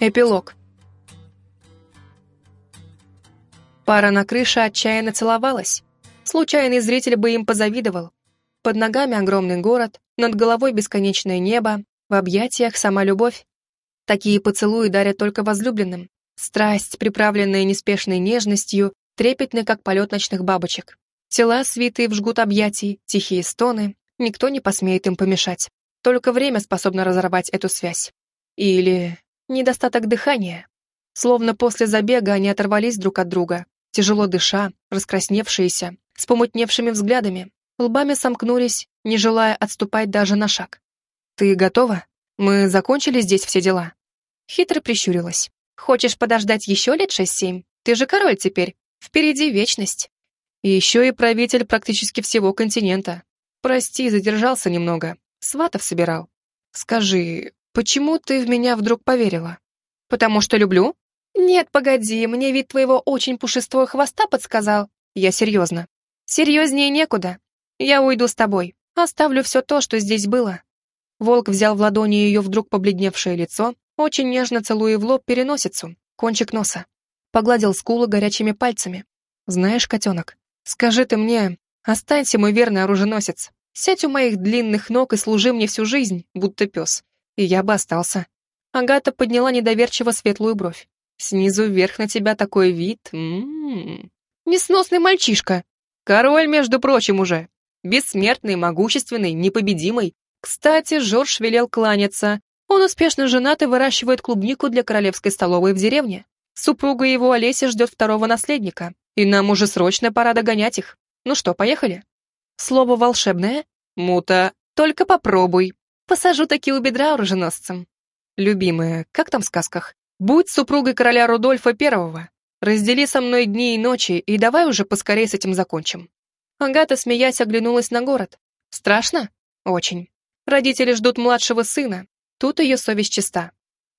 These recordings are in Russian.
Эпилог. Пара на крыше отчаянно целовалась. Случайный зритель бы им позавидовал. Под ногами огромный город, над головой бесконечное небо, в объятиях сама любовь. Такие поцелуи дарят только возлюбленным. Страсть, приправленная неспешной нежностью, трепетны, как полет ночных бабочек. Тела, свитые в жгут объятий, тихие стоны, никто не посмеет им помешать. Только время способно разорвать эту связь. Или недостаток дыхания. Словно после забега они оторвались друг от друга, тяжело дыша, раскрасневшиеся, с помутневшими взглядами, лбами сомкнулись, не желая отступать даже на шаг. «Ты готова? Мы закончили здесь все дела?» Хитро прищурилась. «Хочешь подождать еще лет шесть-семь? Ты же король теперь. Впереди вечность». И еще и правитель практически всего континента. Прости, задержался немного. Сватов собирал. Скажи, почему ты в меня вдруг поверила? Потому что люблю? Нет, погоди, мне вид твоего очень пушистого хвоста подсказал. Я серьезно. Серьезнее некуда. Я уйду с тобой. Оставлю все то, что здесь было». Волк взял в ладони ее вдруг побледневшее лицо, очень нежно целуя в лоб переносицу, кончик носа. Погладил скулы горячими пальцами. «Знаешь, котенок, скажи ты мне, останься мой верный оруженосец. Сядь у моих длинных ног и служи мне всю жизнь, будто пес. И я бы остался». Агата подняла недоверчиво светлую бровь. «Снизу вверх на тебя такой вид. М -м -м. Несносный мальчишка. Король, между прочим, уже. Бессмертный, могущественный, непобедимый. Кстати, Жорж велел кланяться. Он успешно женат и выращивает клубнику для королевской столовой в деревне. Супруга его Олеся ждет второго наследника, и нам уже срочно пора догонять их. Ну что, поехали? Слово волшебное? Мута, только попробуй. Посажу такие у бедра оруженосцем. Любимая, как там в сказках? Будь супругой короля Рудольфа Первого. Раздели со мной дни и ночи, и давай уже поскорее с этим закончим». Агата, смеясь, оглянулась на город. «Страшно? Очень. Родители ждут младшего сына. Тут ее совесть чиста.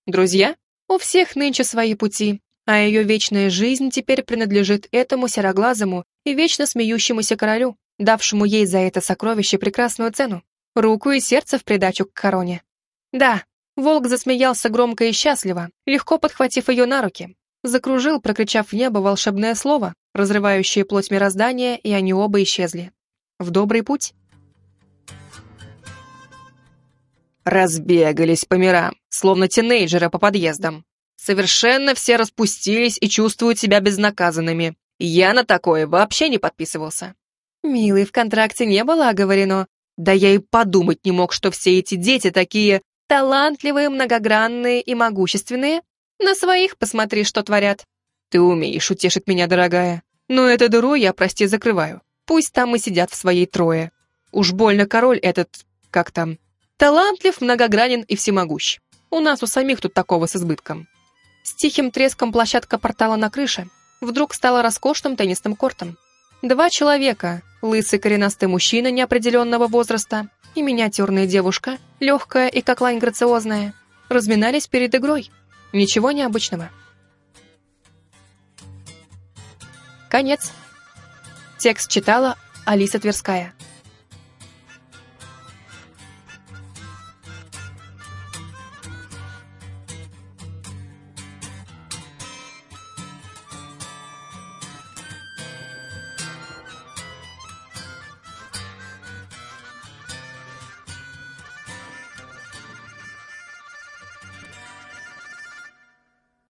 Друзья? У всех нынче свои пути, а ее вечная жизнь теперь принадлежит этому сероглазому и вечно смеющемуся королю, давшему ей за это сокровище прекрасную цену, руку и сердце в придачу к короне. Да, волк засмеялся громко и счастливо, легко подхватив ее на руки, закружил, прокричав в небо волшебное слово, разрывающее плоть мироздания, и они оба исчезли. В добрый путь. Разбегались по мирам, словно тинейджеры по подъездам. Совершенно все распустились и чувствуют себя безнаказанными. Я на такое вообще не подписывался. Милый, в контракте не было оговорено. Да я и подумать не мог, что все эти дети такие талантливые, многогранные и могущественные, на своих посмотри, что творят. Ты умеешь утешить меня, дорогая. Но эту дыру я, прости, закрываю. Пусть там и сидят в своей трое. Уж больно король этот, как там, талантлив, многогранен и всемогущ. У нас у самих тут такого с избытком. С тихим треском площадка портала на крыше вдруг стала роскошным теннисным кортом. Два человека, лысый коренастый мужчина неопределенного возраста и миниатюрная девушка, легкая и как лань грациозная, разминались перед игрой. Ничего необычного. Конец. Текст читала Алиса Тверская.